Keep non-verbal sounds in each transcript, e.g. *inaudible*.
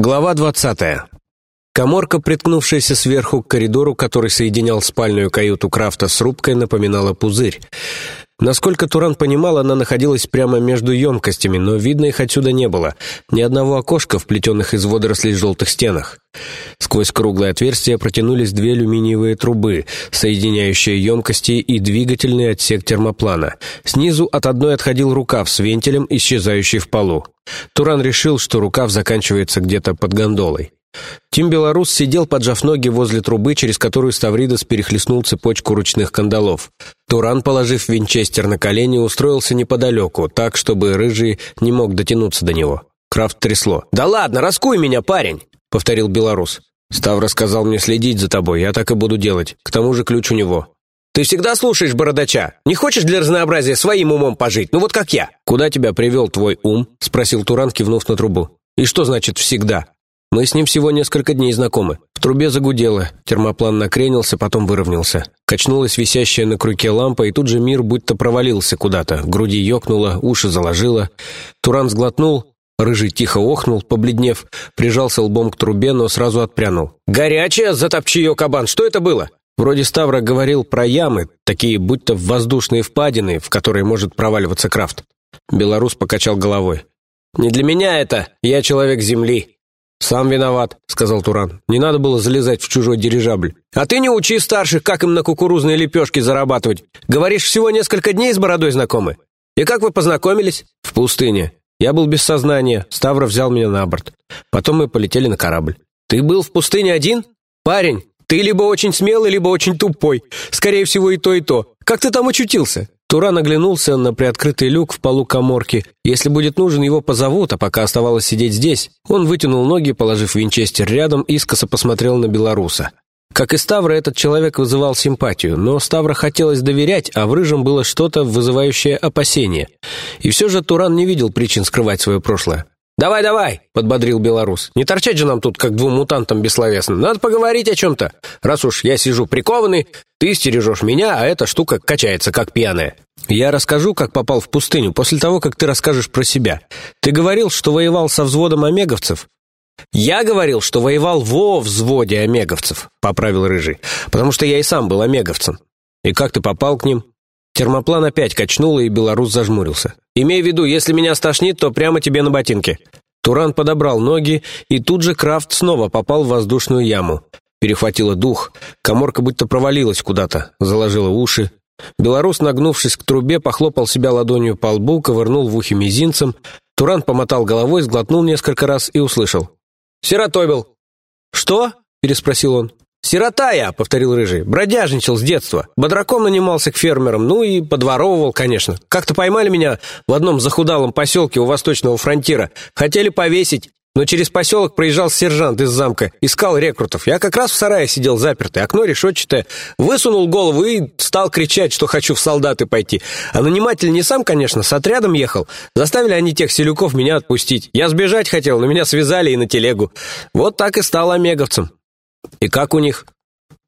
Глава двадцатая. Коморка, приткнувшаяся сверху к коридору, который соединял спальную каюту Крафта с рубкой, напоминала пузырь. Насколько Туран понимал, она находилась прямо между емкостями, но видно их отсюда не было. Ни одного окошка, вплетенных из водорослей желтых стенах. Сквозь круглое отверстие протянулись две алюминиевые трубы, соединяющие емкости и двигательный отсек термоплана. Снизу от одной отходил рукав с вентилем, исчезающий в полу. Туран решил, что рукав заканчивается где-то под гондолой. Тим Белорус сидел, поджав ноги возле трубы, через которую Ставридос перехлестнул цепочку ручных кандалов. Туран, положив винчестер на колени, устроился неподалеку, так, чтобы Рыжий не мог дотянуться до него. Крафт трясло. «Да ладно, раскуй меня, парень!» — повторил Белорус. «Став сказал мне следить за тобой, я так и буду делать. К тому же ключ у него». «Ты всегда слушаешь бородача? Не хочешь для разнообразия своим умом пожить? Ну вот как я?» «Куда тебя привел твой ум?» — спросил Туран, кивнув на трубу. «И что значит «всегда»?» Мы с ним всего несколько дней знакомы. В трубе загудело, термоплан накренился, потом выровнялся. Качнулась висящая на крюке лампа, и тут же мир будто провалился куда-то. Груди ёкнуло, уши заложило. Туран сглотнул, Рыжий тихо охнул, побледнев, прижался лбом к трубе, но сразу отпрянул. «Горячая, затопчи ее, кабан! Что это было?» Вроде Ставра говорил про ямы, такие будто воздушные впадины, в которые может проваливаться крафт. Белорус покачал головой. «Не для меня это, я человек Земли. «Сам виноват», — сказал Туран. «Не надо было залезать в чужой дирижабль». «А ты не учи старших, как им на кукурузные лепешки зарабатывать. Говоришь, всего несколько дней с бородой знакомы? И как вы познакомились?» «В пустыне. Я был без сознания. Ставра взял меня на борт. Потом мы полетели на корабль». «Ты был в пустыне один? Парень, ты либо очень смелый, либо очень тупой. Скорее всего, и то, и то. Как ты там очутился?» Туран оглянулся на приоткрытый люк в полу коморки. Если будет нужен, его позовут, а пока оставалось сидеть здесь. Он вытянул ноги, положив винчестер рядом, искоса посмотрел на белоруса. Как и Ставра, этот человек вызывал симпатию, но Ставра хотелось доверять, а в Рыжем было что-то, вызывающее опасение. И все же Туран не видел причин скрывать свое прошлое. «Давай, давай!» — подбодрил белорус. «Не торчать же нам тут, как двум мутантам бессловесным. Надо поговорить о чем-то. Раз уж я сижу прикованный, ты стережешь меня, а эта штука качается, как пьяная». «Я расскажу, как попал в пустыню, после того, как ты расскажешь про себя. Ты говорил, что воевал со взводом омеговцев?» «Я говорил, что воевал во взводе омеговцев», — поправил Рыжий, «потому что я и сам был омеговцем». «И как ты попал к ним?» Термоплан опять качнуло, и белорус зажмурился. «Имей в виду, если меня стошнит, то прямо тебе на ботинки». Туран подобрал ноги, и тут же Крафт снова попал в воздушную яму. Перехватило дух, коморка будто провалилась куда-то, заложила уши. Белорус, нагнувшись к трубе, похлопал себя ладонью по лбу, ковырнул в ухе мизинцем. Туран помотал головой, сглотнул несколько раз и услышал. «Сиротобил». «Что?» — переспросил он. «Сирота я», — повторил Рыжий, — «бродяжничал с детства. Бодраком нанимался к фермерам, ну и подворовывал, конечно. Как-то поймали меня в одном захудалом поселке у восточного фронтира. Хотели повесить, но через поселок проезжал сержант из замка, искал рекрутов. Я как раз в сарае сидел запертый, окно решетчатое. Высунул голову и стал кричать, что хочу в солдаты пойти. А наниматель не сам, конечно, с отрядом ехал. Заставили они тех селюков меня отпустить. Я сбежать хотел, но меня связали и на телегу. Вот так и стал омеговцем. И как у них?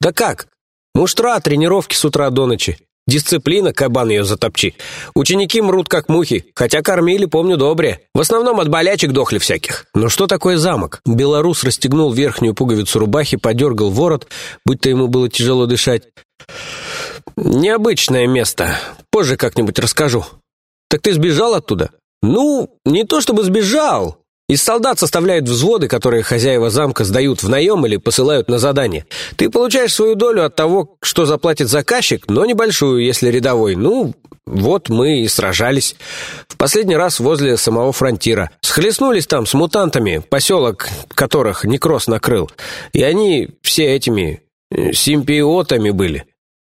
Да как? Муштра, тренировки с утра до ночи. Дисциплина, кабан ее затопчи. Ученики мрут, как мухи, хотя кормили, помню, добре. В основном от болячек дохли всяких. Но что такое замок? Белорус расстегнул верхнюю пуговицу рубахи, подергал ворот, будто ему было тяжело дышать. Необычное место. Позже как-нибудь расскажу. Так ты сбежал оттуда? Ну, не то чтобы сбежал. Из солдат составляют взводы, которые хозяева замка сдают в наем или посылают на задание. Ты получаешь свою долю от того, что заплатит заказчик, но небольшую, если рядовой. Ну, вот мы и сражались. В последний раз возле самого фронтира. Схлестнулись там с мутантами, поселок которых Некрос накрыл. И они все этими э, симпиотами были.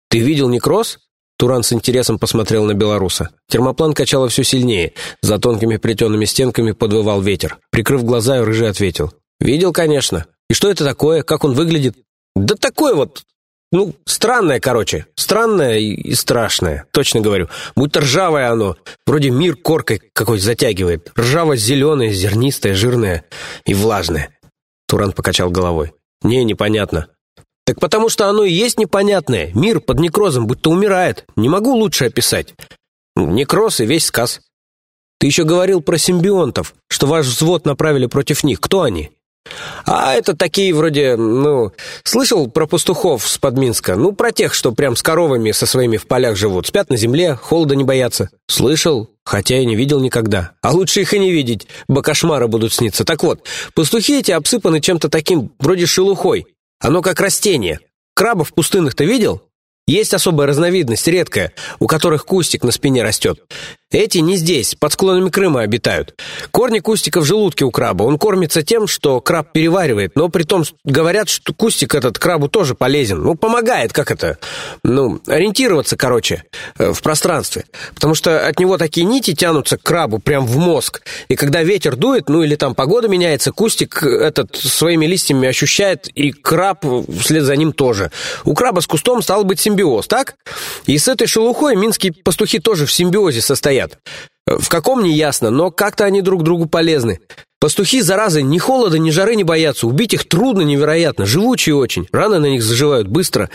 Ты видел Некрос? Туран с интересом посмотрел на белоруса. Термоплан качало все сильнее. За тонкими плетеными стенками подвывал ветер. Прикрыв глаза, Рыжий ответил. «Видел, конечно. И что это такое? Как он выглядит?» «Да такое вот... Ну, странное, короче. Странное и страшное. Точно говорю. Будто ржавое оно. Вроде мир коркой какой затягивает. Ржаво-зеленое, зернистое, жирное и влажное». Туран покачал головой. «Не, непонятно. Так потому что оно и есть непонятное. Мир под некрозом будто умирает. Не могу лучше описать. Некроз и весь сказ. Ты еще говорил про симбионтов, что ваш взвод направили против них. Кто они? А это такие вроде, ну... Слышал про пастухов с Подминска? Ну, про тех, что прям с коровами со своими в полях живут. Спят на земле, холода не боятся. Слышал, хотя и не видел никогда. А лучше их и не видеть, бо кошмары будут сниться. Так вот, пастухи эти обсыпаны чем-то таким, вроде шелухой. Оно как растение. Крабов пустынных ты видел? Есть особая разновидность, редкая, у которых кустик на спине растет. Эти не здесь, под склонами Крыма обитают. Корни кустика в желудке у краба. Он кормится тем, что краб переваривает, но при том говорят, что кустик этот крабу тоже полезен. Ну, помогает, как это, ну, ориентироваться, короче, э, в пространстве. Потому что от него такие нити тянутся к крабу прям в мозг. И когда ветер дует, ну или там погода меняется, кустик этот своими листьями ощущает, и краб вслед за ним тоже. У краба с кустом стал быть симбиоз, так? И с этой шелухой минские пастухи тоже в симбиозе состоят. В каком не ясно, но как-то они друг другу полезны. Пастухи, заразы, ни холода, ни жары не боятся. Убить их трудно невероятно, живучие очень. Раны на них заживают быстро.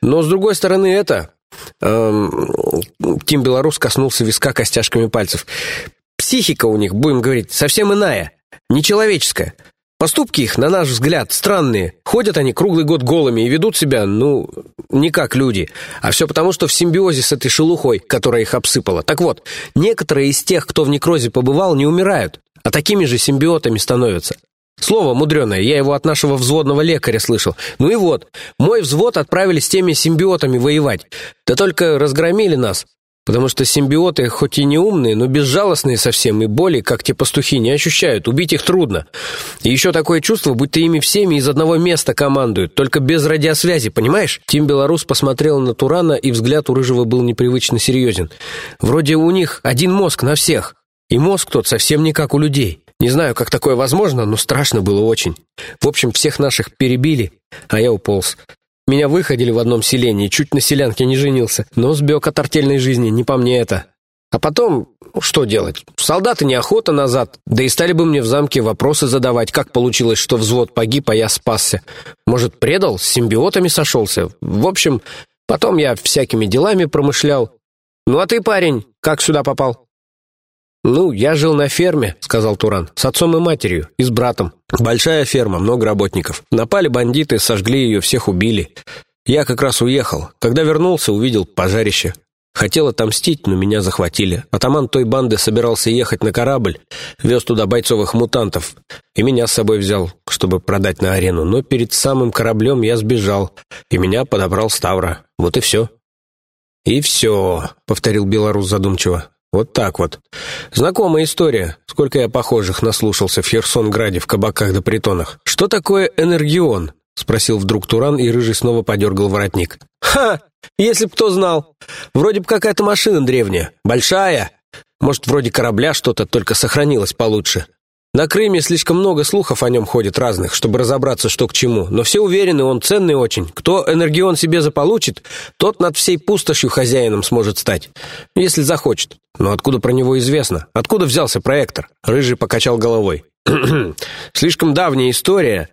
Но, с другой стороны, это... Эм, Тим Белорус коснулся виска костяшками пальцев. Психика у них, будем говорить, совсем иная, нечеловеческая. Поступки их, на наш взгляд, странные. Ходят они круглый год голыми и ведут себя, ну, не как люди. А все потому, что в симбиозе с этой шелухой, которая их обсыпала. Так вот, некоторые из тех, кто в некрозе побывал, не умирают, а такими же симбиотами становятся. Слово мудреное, я его от нашего взводного лекаря слышал. Ну и вот, мой взвод отправили с теми симбиотами воевать. Да только разгромили нас. Потому что симбиоты, хоть и не умные, но безжалостные совсем, и боли, как те пастухи, не ощущают. Убить их трудно. И еще такое чувство, будто ими всеми из одного места командуют, только без радиосвязи, понимаешь? Тим Белорус посмотрел на Турана, и взгляд у Рыжего был непривычно серьезен. Вроде у них один мозг на всех. И мозг тот совсем не как у людей. Не знаю, как такое возможно, но страшно было очень. В общем, всех наших перебили, а я уполз. Меня выходили в одном селении, чуть на селянке не женился, но сбег от артельной жизни, не по мне это. А потом, ну, что делать? Солдаты неохота назад, да и стали бы мне в замке вопросы задавать, как получилось, что взвод погиб, а я спасся. Может, предал, с симбиотами сошелся? В общем, потом я всякими делами промышлял. Ну а ты, парень, как сюда попал? «Ну, я жил на ферме», — сказал Туран, — «с отцом и матерью, и с братом. Большая ферма, много работников. Напали бандиты, сожгли ее, всех убили. Я как раз уехал. Когда вернулся, увидел пожарище. Хотел отомстить, но меня захватили. Атаман той банды собирался ехать на корабль, вез туда бойцовых мутантов, и меня с собой взял, чтобы продать на арену. Но перед самым кораблем я сбежал, и меня подобрал Ставра. Вот и все». «И все», — повторил белорус задумчиво. Вот так вот. Знакомая история. Сколько я похожих наслушался в Херсонграде в кабаках да притонах. Что такое энергион? Спросил вдруг Туран, и Рыжий снова подергал воротник. «Ха! Если б кто знал! Вроде бы какая-то машина древняя. Большая. Может, вроде корабля что-то, только сохранилось получше. На Крыме слишком много слухов о нем ходит разных, чтобы разобраться, что к чему. Но все уверены, он ценный очень. Кто энергион себе заполучит, тот над всей пустошью хозяином сможет стать. Если захочет. Но откуда про него известно? Откуда взялся проектор? Рыжий покачал головой. *clears throat* Слишком давняя история.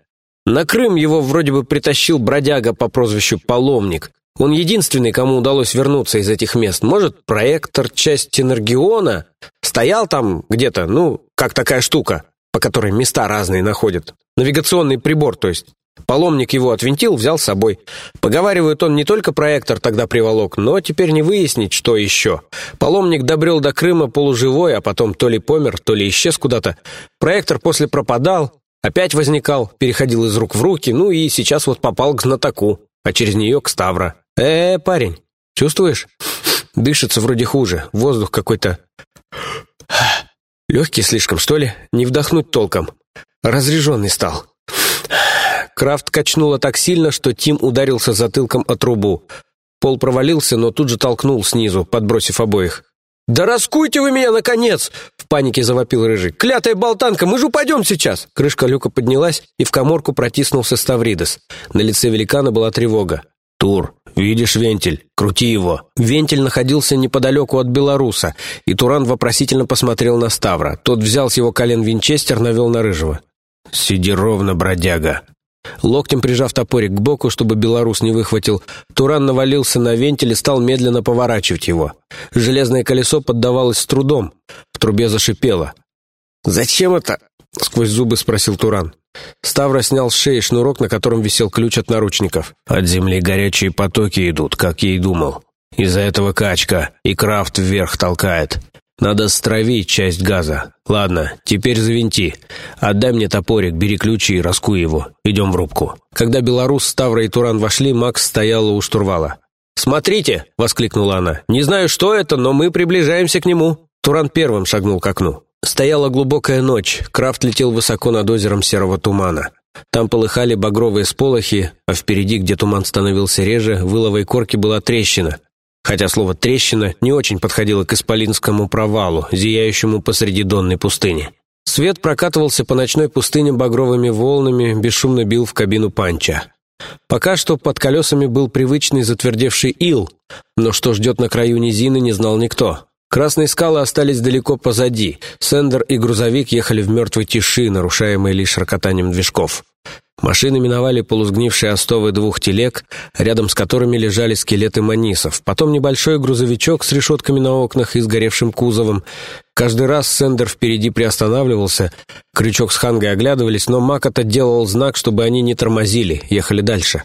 На Крым его вроде бы притащил бродяга по прозвищу Паломник. Он единственный, кому удалось вернуться из этих мест. Может, проектор, часть Энергиона? Стоял там где-то, ну, как такая штука по которой места разные находят. Навигационный прибор, то есть. Паломник его отвинтил, взял с собой. Поговаривают, он не только проектор тогда приволок, но теперь не выяснить, что еще. Паломник добрел до Крыма полуживой, а потом то ли помер, то ли исчез куда-то. Проектор после пропадал, опять возникал, переходил из рук в руки, ну и сейчас вот попал к знатоку, а через нее к Ставра. Э, парень, чувствуешь? Дышится вроде хуже, воздух какой-то Легкий слишком, что ли? Не вдохнуть толком. Разряженный стал. Крафт качнуло так сильно, что Тим ударился затылком о трубу. Пол провалился, но тут же толкнул снизу, подбросив обоих. «Да раскуйте вы меня, наконец!» — в панике завопил Рыжий. «Клятая болтанка, мы же упадем сейчас!» Крышка люка поднялась, и в коморку протиснулся Ставридес. На лице великана была тревога. «Тур, видишь вентиль? Крути его!» Вентиль находился неподалеку от Белоруса, и Туран вопросительно посмотрел на Ставра. Тот взял с его колен винчестер, навел на Рыжего. «Сиди ровно, бродяга!» Локтем прижав топорик к боку, чтобы белорус не выхватил, Туран навалился на вентиль и стал медленно поворачивать его. Железное колесо поддавалось с трудом. В трубе зашипело. «Зачем это?» — сквозь зубы спросил Туран. Ставра снял с шеи шнурок, на котором висел ключ от наручников. «От земли горячие потоки идут, как я и думал. Из-за этого качка, и крафт вверх толкает. Надо стравить часть газа. Ладно, теперь завинти. Отдай мне топорик, бери ключи и раскуй его. Идем в рубку». Когда белорус, Ставра и Туран вошли, Макс стояла у штурвала. «Смотрите!» — воскликнула она. «Не знаю, что это, но мы приближаемся к нему». Туран первым шагнул к окну. Стояла глубокая ночь, Крафт летел высоко над озером серого тумана. Там полыхали багровые сполохи, а впереди, где туман становился реже, в иловой корке была трещина. Хотя слово «трещина» не очень подходило к исполинскому провалу, зияющему посреди донной пустыни. Свет прокатывался по ночной пустыне багровыми волнами, бесшумно бил в кабину панча. Пока что под колесами был привычный затвердевший ил, но что ждет на краю низины, не знал никто. Красные скалы остались далеко позади. Сендер и грузовик ехали в мертвой тиши, нарушаемой лишь рокотанием движков. Машины миновали полусгнившие остовы двух телег, рядом с которыми лежали скелеты манисов. Потом небольшой грузовичок с решетками на окнах и сгоревшим кузовом. Каждый раз Сендер впереди приостанавливался. Крючок с Хангой оглядывались, но Макота делал знак, чтобы они не тормозили, ехали дальше.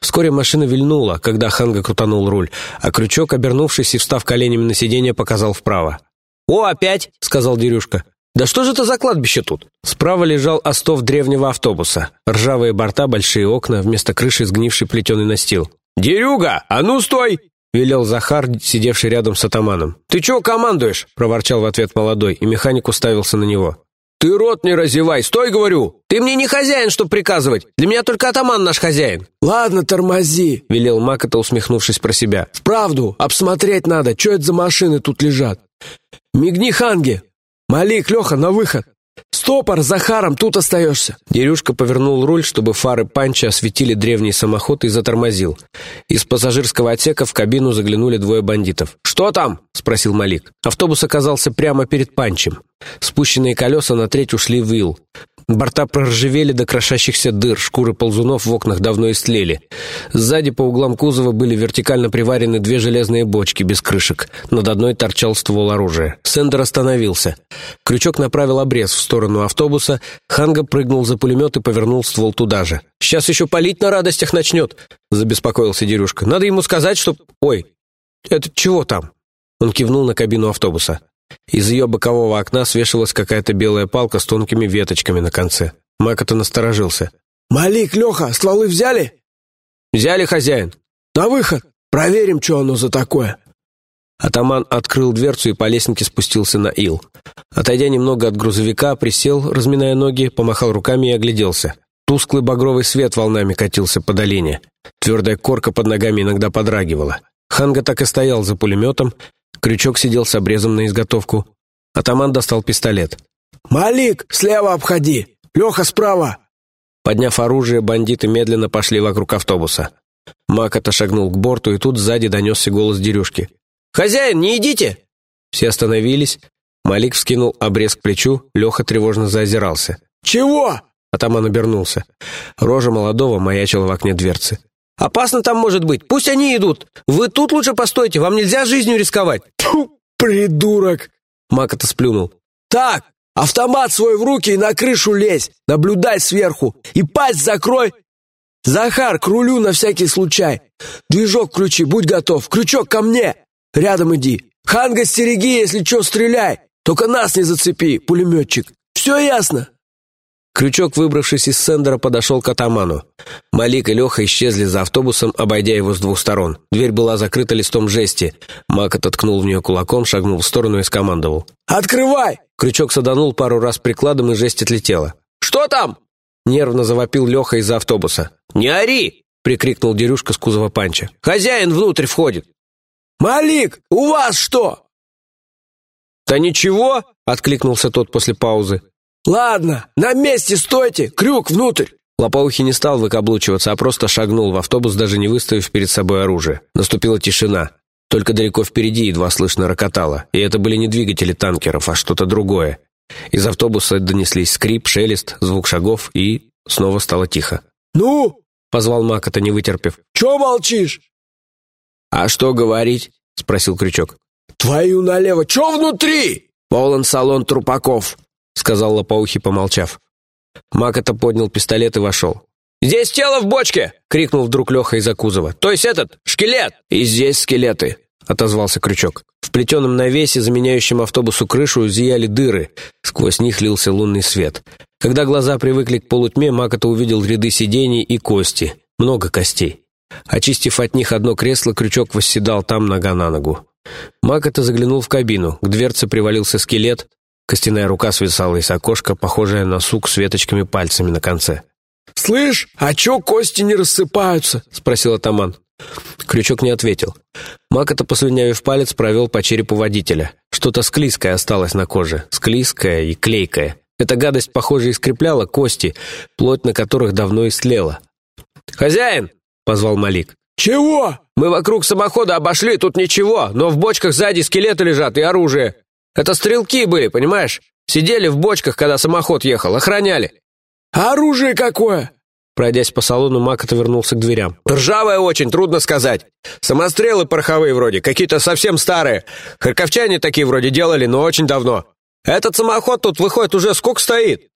Вскоре машина вильнула, когда Ханга крутанул руль, а Крючок, обернувшись и встав коленями на сиденье, показал вправо. «О, опять!» — сказал Дерюшка. «Да что же это за кладбище тут?» Справа лежал остов древнего автобуса. Ржавые борта, большие окна, вместо крыши сгнивший плетеный настил. «Дерюга, а ну стой!» — велел Захар, сидевший рядом с атаманом. «Ты чего командуешь?» — проворчал в ответ молодой, и механик уставился на него. «Ты рот не разевай, стой, говорю! Ты мне не хозяин, чтоб приказывать! Для меня только атаман наш хозяин!» «Ладно, тормози!» — велел Макота, усмехнувшись про себя. «Вправду, обсмотреть надо, что это за машины тут лежат!» «Мигни Ханге, «Малик, Леха, на выход!» «Стопор, Захаром, тут остаешься!» Дерюшка повернул руль, чтобы фары панча осветили древний самоход и затормозил. Из пассажирского отсека в кабину заглянули двое бандитов. «Что там?» — спросил Малик. Автобус оказался прямо перед панчем. Спущенные колеса на треть ушли в ил. Борта проржавели до крошащихся дыр, шкуры ползунов в окнах давно истлели. Сзади по углам кузова были вертикально приварены две железные бочки без крышек. Над одной торчал ствол оружия. Сендер остановился. Крючок направил обрез в сторону автобуса. Ханга прыгнул за пулемет и повернул ствол туда же. «Сейчас еще палить на радостях начнет», — забеспокоился Дерюшка. «Надо ему сказать, что... Ой, это чего там?» Он кивнул на кабину автобуса. Из ее бокового окна свешивалась какая-то белая палка с тонкими веточками на конце. Макота насторожился. «Малик, Леха, стволы взяли?» «Взяли, хозяин». «На выход! Проверим, что оно за такое!» Атаман открыл дверцу и по лестнике спустился на ил. Отойдя немного от грузовика, присел, разминая ноги, помахал руками и огляделся. Тусклый багровый свет волнами катился по долине. Твердая корка под ногами иногда подрагивала. Ханга так и стоял за пулеметом, Крючок сидел с обрезом на изготовку. Атаман достал пистолет. «Малик, слева обходи! Леха, справа!» Подняв оружие, бандиты медленно пошли вокруг автобуса. Мак отошагнул к борту, и тут сзади донесся голос Дерюшки. «Хозяин, не идите!» Все остановились. Малик вскинул обрез к плечу, Леха тревожно заозирался. «Чего?» Атаман обернулся. Рожа молодого маячила в окне дверцы. Опасно там может быть. Пусть они идут. Вы тут лучше постойте. Вам нельзя жизнью рисковать». Фу, придурок!» Макота сплюнул. «Так, автомат свой в руки и на крышу лезь. Наблюдай сверху. И пасть закрой. Захар, к рулю на всякий случай. Движок ключи, будь готов. Крючок ко мне. Рядом иди. Ханга, стереги, если что, стреляй. Только нас не зацепи, пулеметчик. Все ясно?» Крючок, выбравшись из сендера, подошел к атаману. Малик и Леха исчезли за автобусом, обойдя его с двух сторон. Дверь была закрыта листом жести. Мак ототкнул в нее кулаком, шагнул в сторону и скомандовал. «Открывай!» Крючок саданул пару раз прикладом, и жесть отлетела. «Что там?» Нервно завопил Леха из-за автобуса. «Не ори!» — прикрикнул Дерюшка с кузова панча. «Хозяин внутрь входит!» «Малик, у вас что?» «Да ничего!» — откликнулся тот после паузы. «Ладно, на месте стойте! Крюк внутрь!» Лопоухий не стал выкаблучиваться, а просто шагнул в автобус, даже не выставив перед собой оружие. Наступила тишина. Только далеко впереди едва слышно рокотало. И это были не двигатели танкеров, а что-то другое. Из автобуса донеслись скрип, шелест, звук шагов, и снова стало тихо. «Ну?» — позвал Макота, не вытерпев. «Чё молчишь?» «А что говорить?» — спросил Крючок. «Твою налево! Чё внутри?» «Полон салон трупаков», — сказал Лопоухий, помолчав. Макота поднял пистолет и вошел. «Здесь тело в бочке!» — крикнул вдруг Леха из-за кузова. «То есть этот, шкелет!» «И здесь скелеты!» — отозвался Крючок. В плетеном навесе, заменяющем автобусу крышу, зияли дыры. Сквозь них лился лунный свет. Когда глаза привыкли к полутьме, Макота увидел ряды сидений и кости. Много костей. Очистив от них одно кресло, Крючок восседал там нога на ногу. Макота заглянул в кабину. К дверце привалился скелет. Костяная рука свисала из окошка, похожая на сук с веточками пальцами на конце. «Слышь, а чё кости не рассыпаются?» — спросил атаман. Крючок не ответил. Макота, послюнявив палец, провел по черепу водителя. Что-то склизкое осталось на коже. Склизкое и клейкое. Эта гадость, похоже, искрепляла кости, плоть на которых давно истлела. «Хозяин!» — позвал Малик. «Чего?» «Мы вокруг самохода обошли, тут ничего, но в бочках сзади скелеты лежат и оружие. Это стрелки были, понимаешь? Сидели в бочках, когда самоход ехал, охраняли». оружие какое?» Пройдясь по салону, Макота вернулся к дверям. «Ржавое очень, трудно сказать. Самострелы пороховые вроде, какие-то совсем старые. Харьковчане такие вроде делали, но очень давно. Этот самоход тут, выходит, уже сколько стоит?»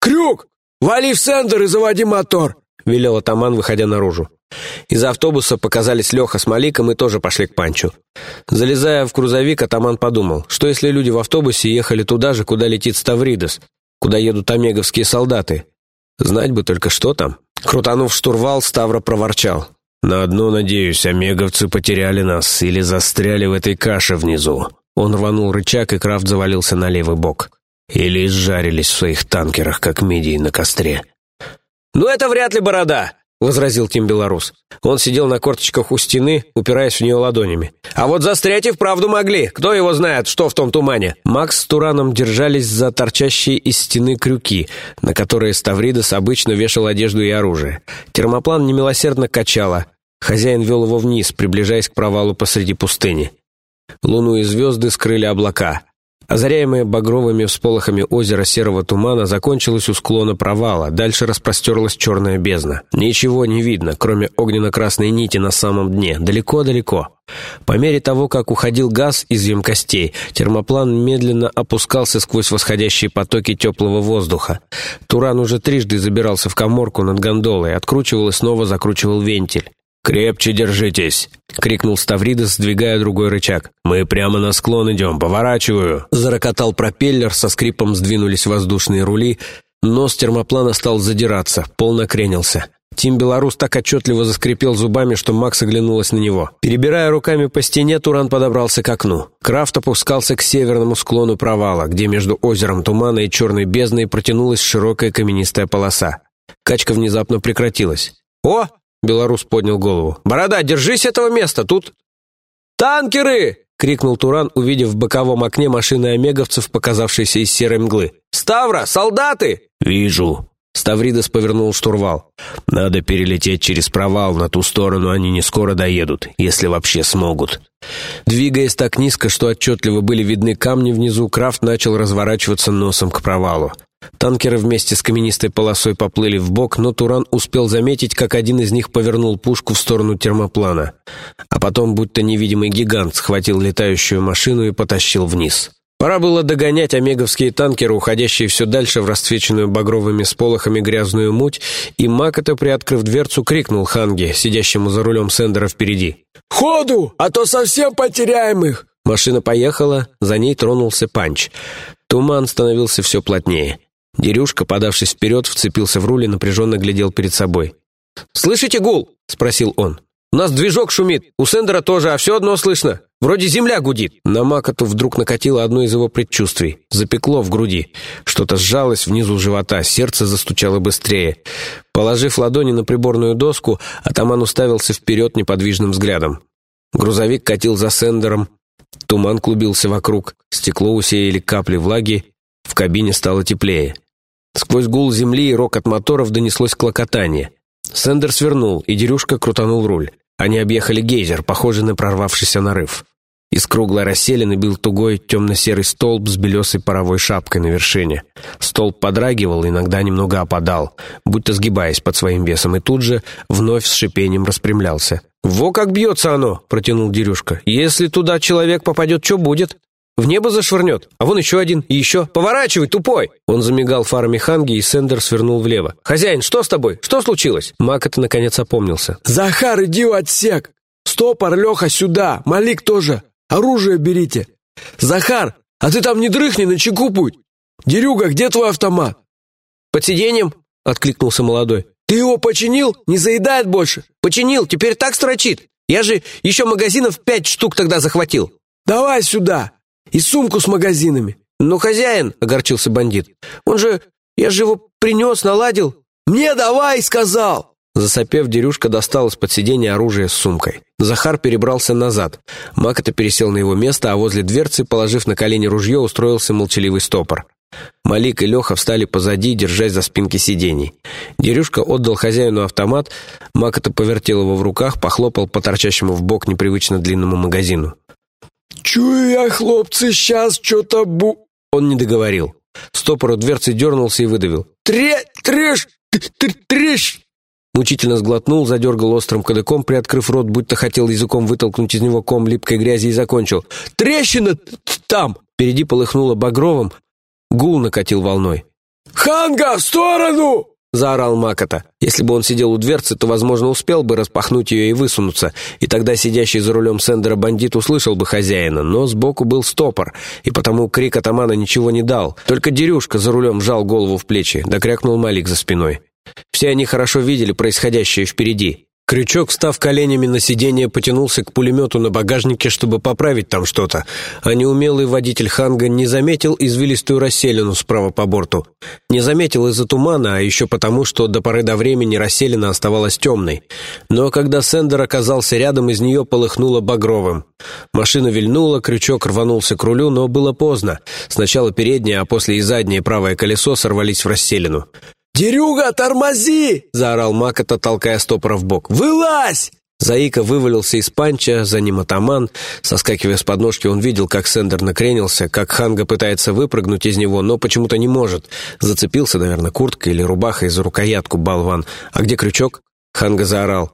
«Крюк, вали в сендер и заводи мотор», — велел атаман, выходя наружу. Из автобуса показались Леха с Маликом и тоже пошли к Панчу. Залезая в грузовик, атаман подумал, что если люди в автобусе ехали туда же, куда летит Ставридес, куда едут омеговские солдаты. Знать бы только, что там. Крутанув штурвал, Ставра проворчал. «На одно, надеюсь, омеговцы потеряли нас или застряли в этой каше внизу». Он рванул рычаг, и Крафт завалился на левый бок. Или изжарились в своих танкерах, как мидии на костре. «Ну это вряд ли борода!» — возразил Тим Белорус. Он сидел на корточках у стены, упираясь в нее ладонями. «А вот застрять и вправду могли. Кто его знает, что в том тумане?» Макс с Тураном держались за торчащие из стены крюки, на которые Ставридос обычно вешал одежду и оружие. Термоплан немилосердно качало. Хозяин вел его вниз, приближаясь к провалу посреди пустыни. Луну и звезды скрыли облака. Озаряемое багровыми всполохами озеро серого тумана закончилось у склона провала, дальше распростерлась черная бездна. Ничего не видно, кроме огненно-красной нити на самом дне, далеко-далеко. По мере того, как уходил газ из емкостей, термоплан медленно опускался сквозь восходящие потоки теплого воздуха. Туран уже трижды забирался в коморку над гондолой, откручивал и снова закручивал вентиль. «Крепче держитесь!» — крикнул Ставридес, сдвигая другой рычаг. «Мы прямо на склон идем, поворачиваю!» Зарокотал пропеллер, со скрипом сдвинулись воздушные рули, нос термоплана стал задираться, пол накренился. Тим Белорус так отчетливо заскрипел зубами, что Макс оглянулась на него. Перебирая руками по стене, Туран подобрался к окну. Крафт опускался к северному склону провала, где между озером тумана и черной бездной протянулась широкая каменистая полоса. Качка внезапно прекратилась. «О, Белорус поднял голову. «Борода, держись этого места, тут...» «Танкеры!» — крикнул Туран, увидев в боковом окне машины омеговцев, показавшиеся из серой мглы. «Ставра, солдаты!» «Вижу!» Ставридес повернул штурвал. «Надо перелететь через провал, на ту сторону они не скоро доедут, если вообще смогут». Двигаясь так низко, что отчетливо были видны камни внизу, Крафт начал разворачиваться носом к провалу. Танкеры вместе с каменистой полосой поплыли в бок, но Туран успел заметить, как один из них повернул пушку в сторону термоплана. А потом, будто невидимый гигант, схватил летающую машину и потащил вниз. Пора было догонять омеговские танкеры, уходящие все дальше в расцвеченную багровыми сполохами грязную муть, и Макота, приоткрыв дверцу, крикнул Ханге, сидящему за рулем Сендера впереди. «Ходу, а то совсем потеряем их!» Машина поехала, за ней тронулся Панч. Туман становился все плотнее. Дерюшка, подавшись вперед, вцепился в руль и напряженно глядел перед собой. «Слышите гул?» — спросил он. «У нас движок шумит, у Сендера тоже, а все одно слышно. Вроде земля гудит». На Макоту вдруг накатило одно из его предчувствий. Запекло в груди. Что-то сжалось внизу живота, сердце застучало быстрее. Положив ладони на приборную доску, атаман уставился вперед неподвижным взглядом. Грузовик катил за Сендером. Туман клубился вокруг, стекло усеяли капли влаги, в кабине стало теплее. Сквозь гул земли и рокот моторов донеслось клокотание. Сендер свернул, и Дерюшка крутанул руль. Они объехали гейзер, похожий на прорвавшийся нарыв. Из круглой расселины бил тугой темно-серый столб с белесой паровой шапкой на вершине. Столб подрагивал, иногда немного опадал, будто сгибаясь под своим весом, и тут же вновь с шипением распрямлялся. «Во как бьется оно!» — протянул Дерюшка. «Если туда человек попадет, что будет?» В небо зашвырнет. А вон еще один, и еще. Поворачивай, тупой!» Он замигал фарами Ханги, и Сендер свернул влево. «Хозяин, что с тобой? Что случилось?» Макота наконец опомнился. «Захар, иди в отсек! Стопор, Леха, сюда! Малик тоже! Оружие берите! Захар, а ты там не дрыхни, на чеку будь! Дерюга, где твой автомат?» «Под сиденьем», — откликнулся молодой. «Ты его починил? Не заедает больше?» «Починил, теперь так строчит. Я же еще магазинов пять штук тогда захватил». «Давай сюда! И сумку с магазинами!» «Ну, хозяин!» — огорчился бандит. «Он же... Я же его принес, наладил!» «Мне давай!» — сказал! Засопев, Дерюшка достал из-под сиденья оружие с сумкой. Захар перебрался назад. Макота пересел на его место, а возле дверцы, положив на колени ружье, устроился молчаливый стопор. Малик и Леха встали позади, держась за спинки сидений. Дерюшка отдал хозяину автомат, Макота повертел его в руках, похлопал по торчащему в бок непривычно длинному магазину. «Чую я, хлопцы, сейчас что-то бу...» Он не договорил. Стопор у дверцы дернулся и выдавил. «Тре... треш... треш...» Мучительно сглотнул, задергал острым кадыком, приоткрыв рот, будто хотел языком вытолкнуть из него ком липкой грязи и закончил. «Трещина там!» Впереди полыхнуло багровым, гул накатил волной. «Ханга, в сторону!» — заорал Макота. Если бы он сидел у дверцы, то, возможно, успел бы распахнуть ее и высунуться, и тогда сидящий за рулем Сендера бандит услышал бы хозяина, но сбоку был стопор, и потому крик атамана ничего не дал. Только Дерюшка за рулем жал голову в плечи, да крякнул Малик за спиной. Все они хорошо видели происходящее впереди. Крючок, встав коленями на сиденье, потянулся к пулемету на багажнике, чтобы поправить там что-то, а неумелый водитель Ханга не заметил извилистую расселину справа по борту. Не заметил из-за тумана, а еще потому, что до поры до времени расселина оставалась темной. Но когда Сендер оказался рядом, из нее полыхнуло багровым. Машина вильнула, крючок рванулся к рулю, но было поздно. Сначала переднее, а после и заднее правое колесо сорвались в расселину. «Дерюга, тормози!» — заорал Макота, толкая стопора в бок. «Вылазь!» Заика вывалился из панча, за ним атаман. Соскакивая с подножки, он видел, как Сендер накренился, как Ханга пытается выпрыгнуть из него, но почему-то не может. Зацепился, наверное, курткой или рубахой за рукоятку, болван. А где крючок? Ханга заорал.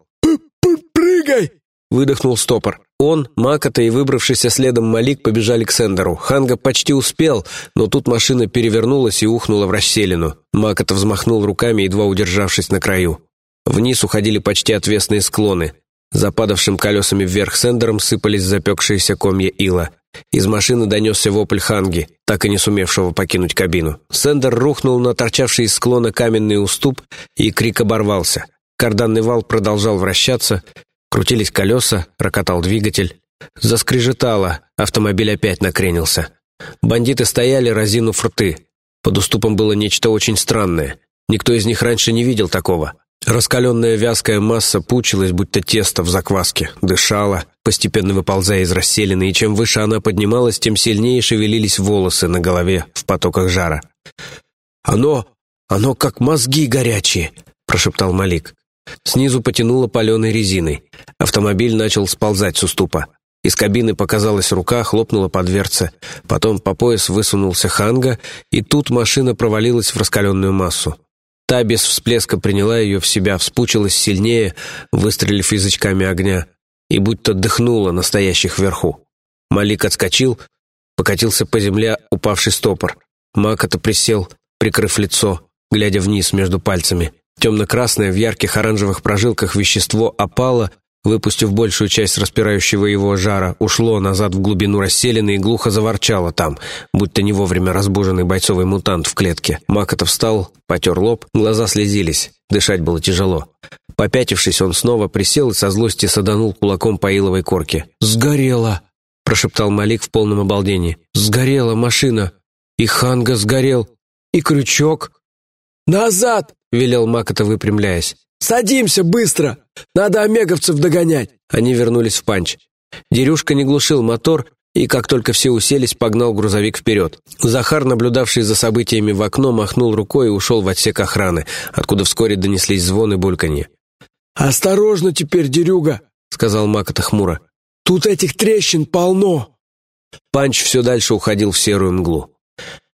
«Прыгай!» — выдохнул стопор. Он, Макота и выбравшийся следом Малик побежали к Сендеру. Ханга почти успел, но тут машина перевернулась и ухнула в расселину. Макота взмахнул руками, едва удержавшись на краю. Вниз уходили почти отвесные склоны. Западавшим колесами вверх Сендером сыпались запекшиеся комья ила. Из машины донесся вопль Ханги, так и не сумевшего покинуть кабину. Сендер рухнул на торчавший из склона каменный уступ, и крик оборвался. Карданный вал продолжал вращаться, Крутились колеса, рокотал двигатель. Заскрежетало, автомобиль опять накренился. Бандиты стояли, разинув рты. Под уступом было нечто очень странное. Никто из них раньше не видел такого. Раскаленная вязкая масса пучилась, будто тесто в закваске, дышала, постепенно выползая из расселины, и чем выше она поднималась, тем сильнее шевелились волосы на голове в потоках жара. «Оно... оно как мозги горячие!» — прошептал Малик. Снизу потянуло паленой резиной. Автомобиль начал сползать с уступа. Из кабины показалась рука, хлопнула по дверце. Потом по пояс высунулся Ханга, и тут машина провалилась в раскаленную массу. Та без всплеска приняла ее в себя, вспучилась сильнее, выстрелив язычками огня, и будто дыхнула настоящих вверху. Малик отскочил, покатился по земле упавший стопор. Макота присел, прикрыв лицо, глядя вниз между пальцами. Темно-красное в ярких оранжевых прожилках вещество опало, выпустив большую часть распирающего его жара, ушло назад в глубину расселены и глухо заворчало там, будто не вовремя разбуженный бойцовый мутант в клетке. Макотов встал, потер лоб, глаза слезились, дышать было тяжело. Попятившись, он снова присел и со злости саданул кулаком по иловой корке. «Сгорела!» — прошептал Малик в полном обалдении. «Сгорела машина! И Ханга сгорел! И крючок!» «Назад!» — велел Макота, выпрямляясь. «Садимся быстро! Надо омеговцев догонять!» Они вернулись в панч. Дерюшка не глушил мотор, и как только все уселись, погнал грузовик вперед. Захар, наблюдавший за событиями в окно, махнул рукой и ушел в отсек охраны, откуда вскоре донеслись звон и бульканье. «Осторожно теперь, Дерюга!» — сказал Макота хмуро. «Тут этих трещин полно!» Панч все дальше уходил в серую мглу.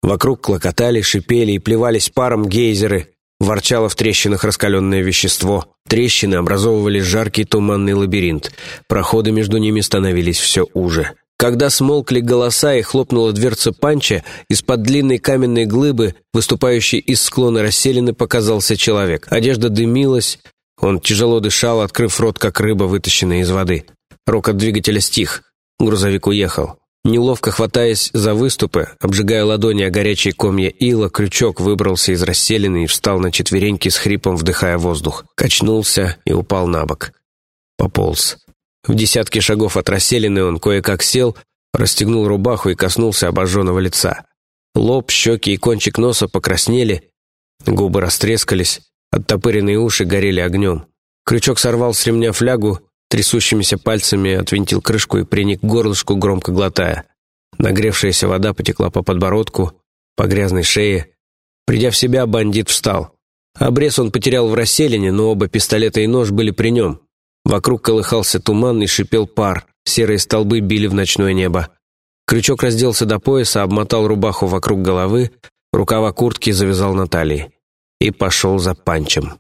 Вокруг клокотали, шипели и плевались паром гейзеры, ворчало в трещинах раскаленное вещество. Трещины образовывали жаркий туманный лабиринт. Проходы между ними становились все уже. Когда смолкли голоса и хлопнула дверца панча, из-под длинной каменной глыбы, выступающей из склона расселены, показался человек. Одежда дымилась, он тяжело дышал, открыв рот, как рыба, вытащенная из воды. Рокот двигателя стих. Грузовик уехал. Неловко хватаясь за выступы, обжигая ладони о горячие комья ила, крючок выбрался из расселины и встал на четвереньки с хрипом, вдыхая воздух. Качнулся и упал на бок. Пополз. В десятке шагов от расселины он кое-как сел, расстегнул рубаху и коснулся обожженного лица. Лоб, щеки и кончик носа покраснели, губы растрескались, оттопыренные уши горели огнем. Крючок сорвал с ремня флягу, трясущимися пальцами отвинтил крышку и приник к горлышку, громко глотая. Нагревшаяся вода потекла по подбородку, по грязной шее. Придя в себя, бандит встал. Обрез он потерял в расселине, но оба пистолета и нож были при нем. Вокруг колыхался туман и шипел пар, серые столбы били в ночное небо. Крючок разделся до пояса, обмотал рубаху вокруг головы, рукава куртки завязал на талии и пошел за панчем.